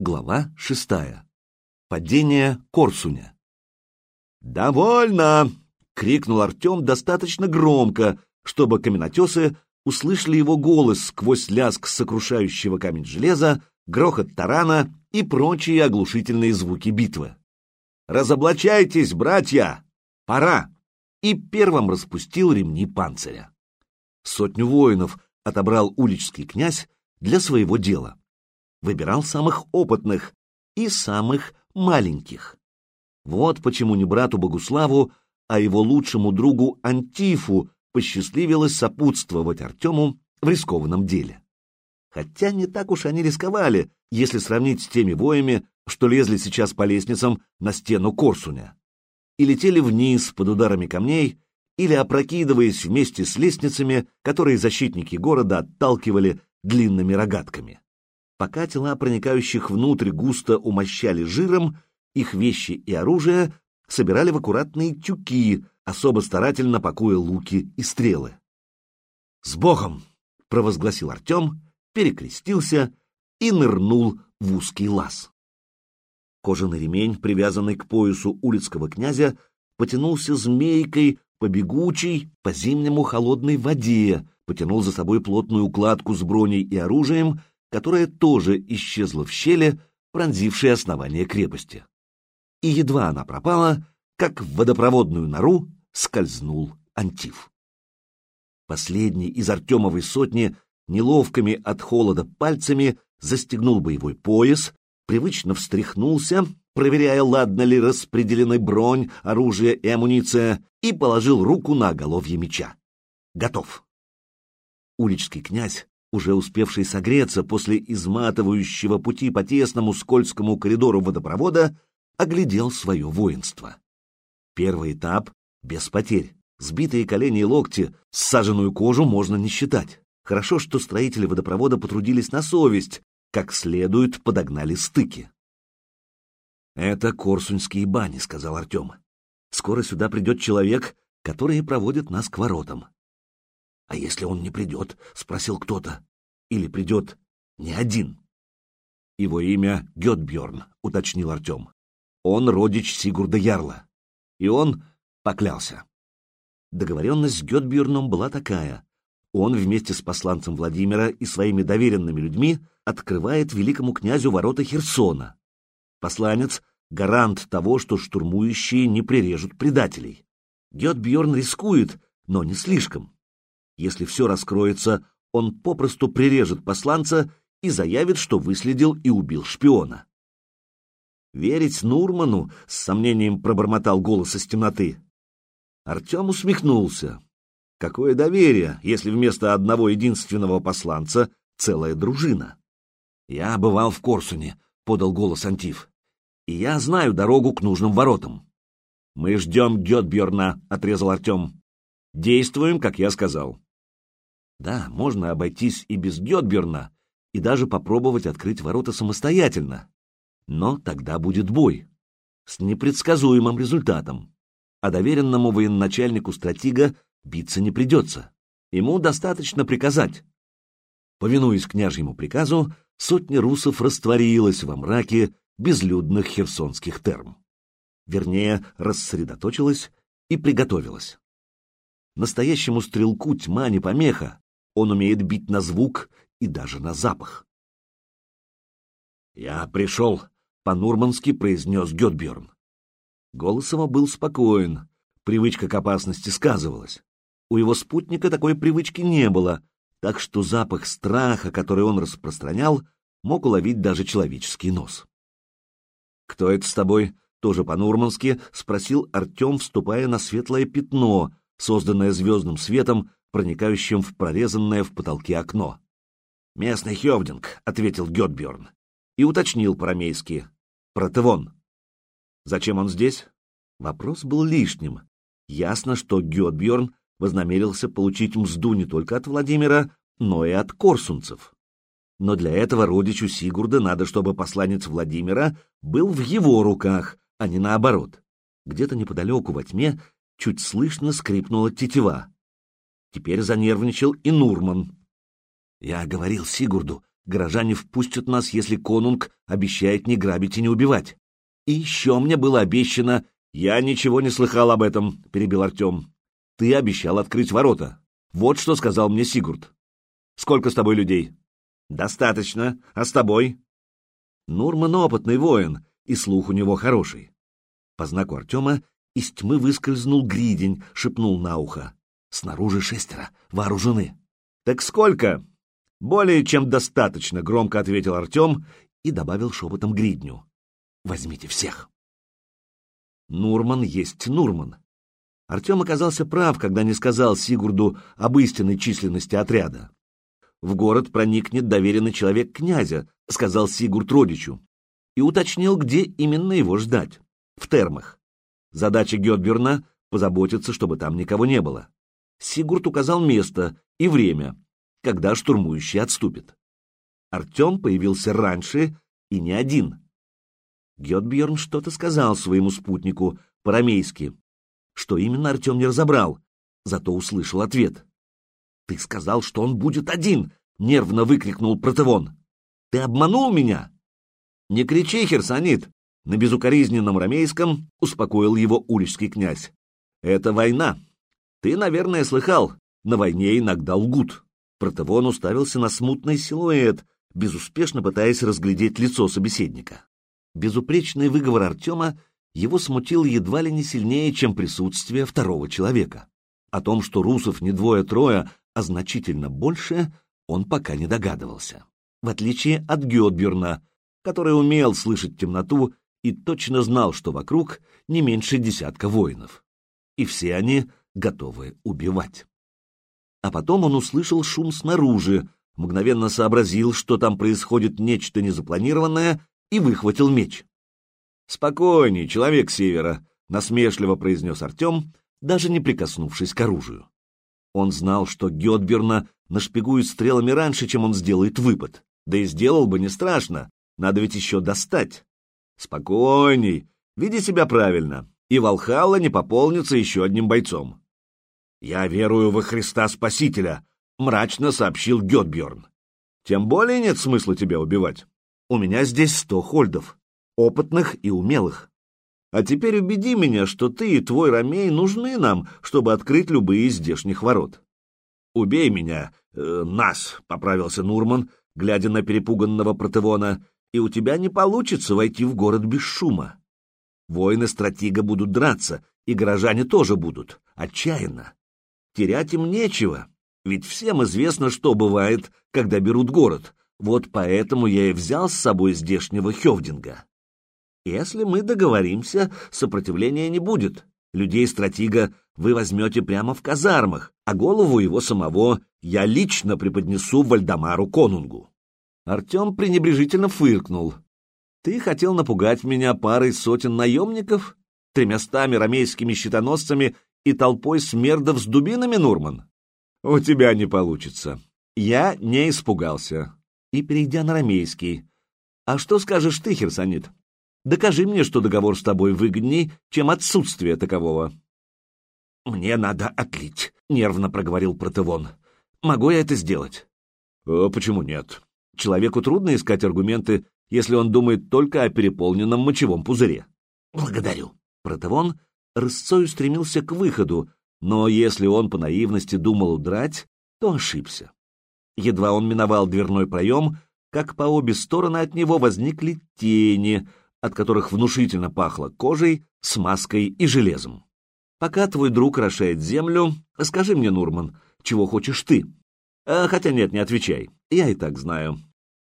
Глава шестая. Падение Корсуня. «Довольно!» — крикнул Артем достаточно громко, чтобы каменотесы услышали его голос сквозь лязг сокрушающего камень железа, грохот тарана и прочие оглушительные звуки битвы. «Разоблачайтесь, братья! Пора!» И первым распустил ремни панциря. Сотню воинов отобрал уличский князь для своего дела выбирал самых опытных и самых маленьких. Вот почему не брату Богуславу, а его лучшему другу Антифу посчастливилось сопутствовать Артему в рискованном деле. Хотя не так уж они рисковали, если сравнить с теми воями, что лезли сейчас по лестницам на стену Корсуня. И летели вниз под ударами камней, или опрокидываясь вместе с лестницами, которые защитники города отталкивали длинными рогатками. Пока тела проникающих внутрь густо умощали жиром, их вещи и оружие собирали в аккуратные тюки, особо старательно пакуя луки и стрелы. «С Богом!» — провозгласил Артем, перекрестился и нырнул в узкий лаз. Кожаный ремень, привязанный к поясу улицкого князя, потянулся змейкой по бегучей, по зимнему холодной воде, потянул за собой плотную укладку с броней и оружием которая тоже исчезла в щели, пронзившей основание крепости. И едва она пропала, как в водопроводную нору скользнул Антиф. Последний из Артемовой сотни неловкими от холода пальцами застегнул боевой пояс, привычно встряхнулся, проверяя, ладно ли распределены бронь, оружие и амуниция, и положил руку на оголовье меча. Готов. Уличский князь уже успевший согреться после изматывающего пути по тесному скользкому коридору водопровода, оглядел свое воинство. Первый этап — без потерь. Сбитые колени и локти, саженную кожу можно не считать. Хорошо, что строители водопровода потрудились на совесть, как следует подогнали стыки. «Это Корсуньские бани», — сказал Артем. «Скоро сюда придет человек, который проводит нас к воротам. «А если он не придет?» — спросил кто-то. «Или придет не один?» «Его имя Гетбьерн», — уточнил Артем. «Он родич Сигурда Ярла». И он поклялся. Договоренность с Гетбьерном была такая. Он вместе с посланцем Владимира и своими доверенными людьми открывает великому князю ворота Херсона. Посланец — гарант того, что штурмующие не прирежут предателей. Гетбьерн рискует, но не слишком. Если все раскроется, он попросту прирежет посланца и заявит, что выследил и убил шпиона. «Верить Нурману?» — с сомнением пробормотал голос из темноты. Артем усмехнулся. «Какое доверие, если вместо одного единственного посланца целая дружина?» «Я бывал в Корсуне», — подал голос Антиф. «И я знаю дорогу к нужным воротам». «Мы ждем Гетберна», — отрезал Артем. «Действуем, как я сказал». Да, можно обойтись и без Гетберна, и даже попробовать открыть ворота самостоятельно. Но тогда будет бой. С непредсказуемым результатом. А доверенному военачальнику стратега биться не придется. Ему достаточно приказать. Повинуясь княжьему приказу, сотня русов растворилась во мраке безлюдных херсонских терм. Вернее, рассредоточилась и приготовилась. Настоящему стрелку тьма не помеха, он умеет бить на звук и даже на запах. «Я пришел», — по-нурмански произнес Гетберн. Голос его был спокоен, привычка к опасности сказывалась. У его спутника такой привычки не было, так что запах страха, который он распространял, мог уловить даже человеческий нос. «Кто это с тобой?» — тоже по-нурмански спросил Артем, вступая на светлое пятно, созданное звездным светом проникающим в прорезанное в потолке окно. «Местный Хевдинг», — ответил Гетберн, и уточнил по-рамейски. «Протевон». «Зачем он здесь?» Вопрос был лишним. Ясно, что Гетберн вознамерился получить мзду не только от Владимира, но и от корсунцев. Но для этого родичу Сигурда надо, чтобы посланец Владимира был в его руках, а не наоборот. Где-то неподалеку во тьме чуть слышно скрипнула тетива. Теперь занервничал и Нурман. Я говорил Сигурду, Горожане впустят нас, если конунг обещает не грабить и не убивать. И еще мне было обещано... Я ничего не слыхал об этом, — перебил Артем. Ты обещал открыть ворота. Вот что сказал мне Сигурд. Сколько с тобой людей? Достаточно. А с тобой? Нурман опытный воин, и слух у него хороший. По знаку Артема из тьмы выскользнул гридень, шепнул на ухо. Снаружи шестеро, вооружены. «Так сколько?» «Более чем достаточно», — громко ответил Артем и добавил шепотом гридню. «Возьмите всех». Нурман есть Нурман. Артем оказался прав, когда не сказал Сигурду об истинной численности отряда. «В город проникнет доверенный человек князя», — сказал Сигурд родичу, и уточнил, где именно его ждать. В термах. Задача Гетберна — позаботиться, чтобы там никого не было. Сигурд указал место и время, когда штурмующий отступит. Артем появился раньше и не один. Гетберн что-то сказал своему спутнику по-рамейски. Что именно Артем не разобрал, зато услышал ответ. «Ты сказал, что он будет один!» — нервно выкрикнул Протевон. «Ты обманул меня!» «Не кричи, Херсонит!» На безукоризненном рамейском успокоил его уличский князь. «Это война. Ты, наверное, слыхал, на войне иногда лгут». Протевон уставился на смутный силуэт, безуспешно пытаясь разглядеть лицо собеседника. Безупречный выговор Артема его смутил едва ли не сильнее, чем присутствие второго человека. О том, что русов не двое-трое, а значительно больше, он пока не догадывался. В отличие от Гетберна, который умел слышать темноту и точно знал, что вокруг не меньше десятка воинов. И все они готовы убивать. А потом он услышал шум снаружи, мгновенно сообразил, что там происходит нечто незапланированное, и выхватил меч. «Спокойней, человек севера», — насмешливо произнес Артем, даже не прикоснувшись к оружию. Он знал, что Гетберна нашпигует стрелами раньше, чем он сделает выпад. Да и сделал бы не страшно, надо ведь еще достать. Спокойней, веди себя правильно, и Волхалла не пополнится еще одним бойцом. Я верую во Христа Спасителя, мрачно сообщил Гетбjörn. Тем более нет смысла тебя убивать. У меня здесь сто хольдов, опытных и умелых. А теперь убеди меня, что ты и твой Ромей нужны нам, чтобы открыть любые из здешних ворот. Убей меня, э, нас, — поправился Нурман, глядя на перепуганного Протевона, и у тебя не получится войти в город без шума. Воины-стратега будут драться, и горожане тоже будут, отчаянно. Терять им нечего, ведь всем известно, что бывает, когда берут город. Вот поэтому я и взял с собой здешнего Хевдинга. Если мы договоримся, сопротивления не будет. Людей-стратега вы возьмете прямо в казармах, а голову его самого я лично преподнесу Вальдамару Конунгу. Артем пренебрежительно фыркнул. «Ты хотел напугать меня парой сотен наемников, тремястами ромейскими щитоносцами и толпой смердов с дубинами, Нурман? У тебя не получится. Я не испугался». И, перейдя на ромейский, «А что скажешь ты, Херсонит? Докажи мне, что договор с тобой выгодней, чем отсутствие такового». «Мне надо отлить», — нервно проговорил Протевон. «Могу я это сделать?» «А почему нет?» Человеку трудно искать аргументы, если он думает только о переполненном мочевом пузыре. Благодарю. Протевон рысцой стремился к выходу, но если он по наивности думал удрать, то ошибся. Едва он миновал дверной проем, как по обе стороны от него возникли тени, от которых внушительно пахло кожей, смазкой и железом. Пока твой друг рошает землю, скажи мне, Нурман, чего хочешь ты? А, хотя нет, не отвечай, я и так знаю.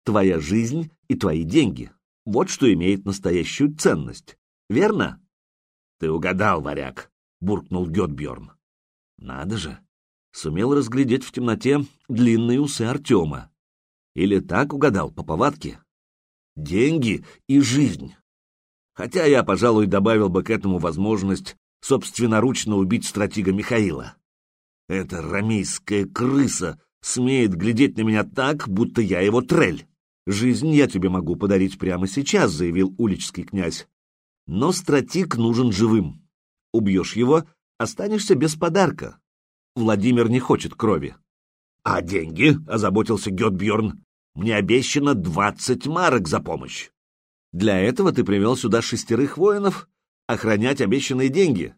Твоя жизнь и твои деньги. Вот что имеет настоящую ценность. Верно? Ты угадал, варяг, буркнул Гетбьорн. Надо же. Сумел разглядеть в темноте длинные усы Артема. Или так угадал по повадке? Деньги и жизнь. Хотя я, пожалуй, добавил бы к этому возможность собственноручно убить стратега Михаила. Эта рамейская крыса смеет глядеть на меня так, будто я его трель. «Жизнь я тебе могу подарить прямо сейчас», — заявил уличский князь. «Но стратик нужен живым. Убьешь его, останешься без подарка. Владимир не хочет крови». «А деньги?» — озаботился Гетбьерн. Мне обещано двадцать марок за помощь. Для этого ты привел сюда шестерых воинов охранять обещанные деньги.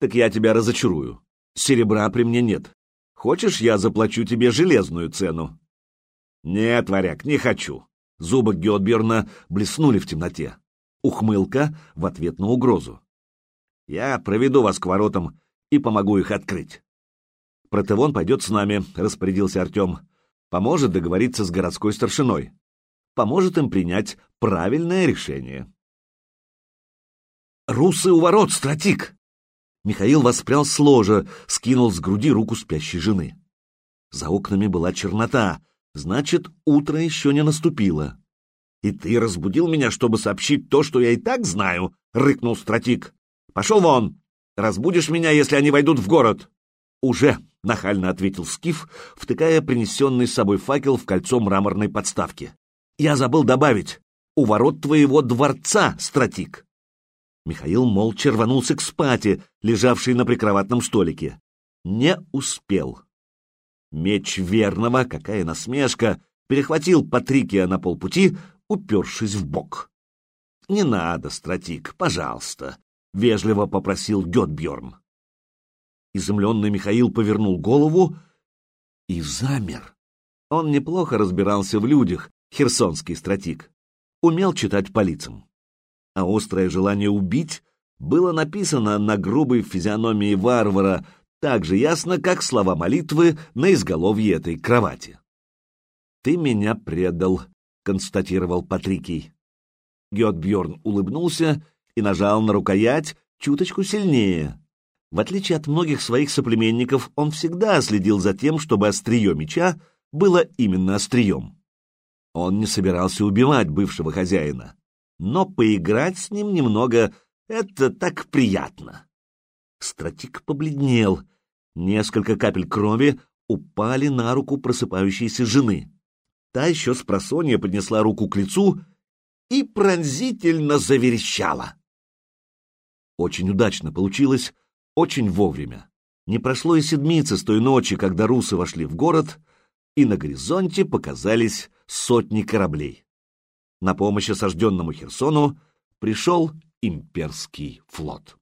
Так я тебя разочарую. Серебра при мне нет. Хочешь, я заплачу тебе железную цену? Нет, варяг, не хочу. Зубы Геотберна блеснули в темноте. Ухмылка в ответ на угрозу. Я проведу вас к воротам и помогу их открыть. Протевон пойдет с нами, распорядился Артем. Поможет договориться с городской старшиной. Поможет им принять правильное решение. «Русы у ворот, стратик!» Михаил воспрял с ложа, скинул с груди руку спящей жены. За окнами была чернота, значит, утро еще не наступило. «И ты разбудил меня, чтобы сообщить то, что я и так знаю?» — рыкнул стратик. «Пошел вон! Разбудишь меня, если они войдут в город!» «Уже!» — нахально ответил Скиф, втыкая принесенный с собой факел в кольцо мраморной подставки. «Я забыл добавить. У ворот твоего дворца, стратик!» Михаил молча рванулся к спате, лежавшей на прикроватном столике. Не успел. Меч верного, какая насмешка, перехватил Патрикия на полпути, упершись в бок. «Не надо, стратик, пожалуйста», — вежливо попросил Гетбьерн. Изумленный Михаил повернул голову и замер. Он неплохо разбирался в людях, херсонский стратик, умел читать по лицам а острое желание убить было написано на грубой физиономии варвара так же ясно, как слова молитвы на изголовье этой кровати. «Ты меня предал», — констатировал Патрикий. Гетбьорн улыбнулся и нажал на рукоять чуточку сильнее. В отличие от многих своих соплеменников, он всегда следил за тем, чтобы острие меча было именно острием. Он не собирался убивать бывшего хозяина но поиграть с ним немного — это так приятно. Стратик побледнел. Несколько капель крови упали на руку просыпающейся жены. Та еще с просонья поднесла руку к лицу и пронзительно заверещала. Очень удачно получилось, очень вовремя. Не прошло и седмицы с той ночи, когда русы вошли в город, и на горизонте показались сотни кораблей на помощь осажденному Херсону пришел имперский флот.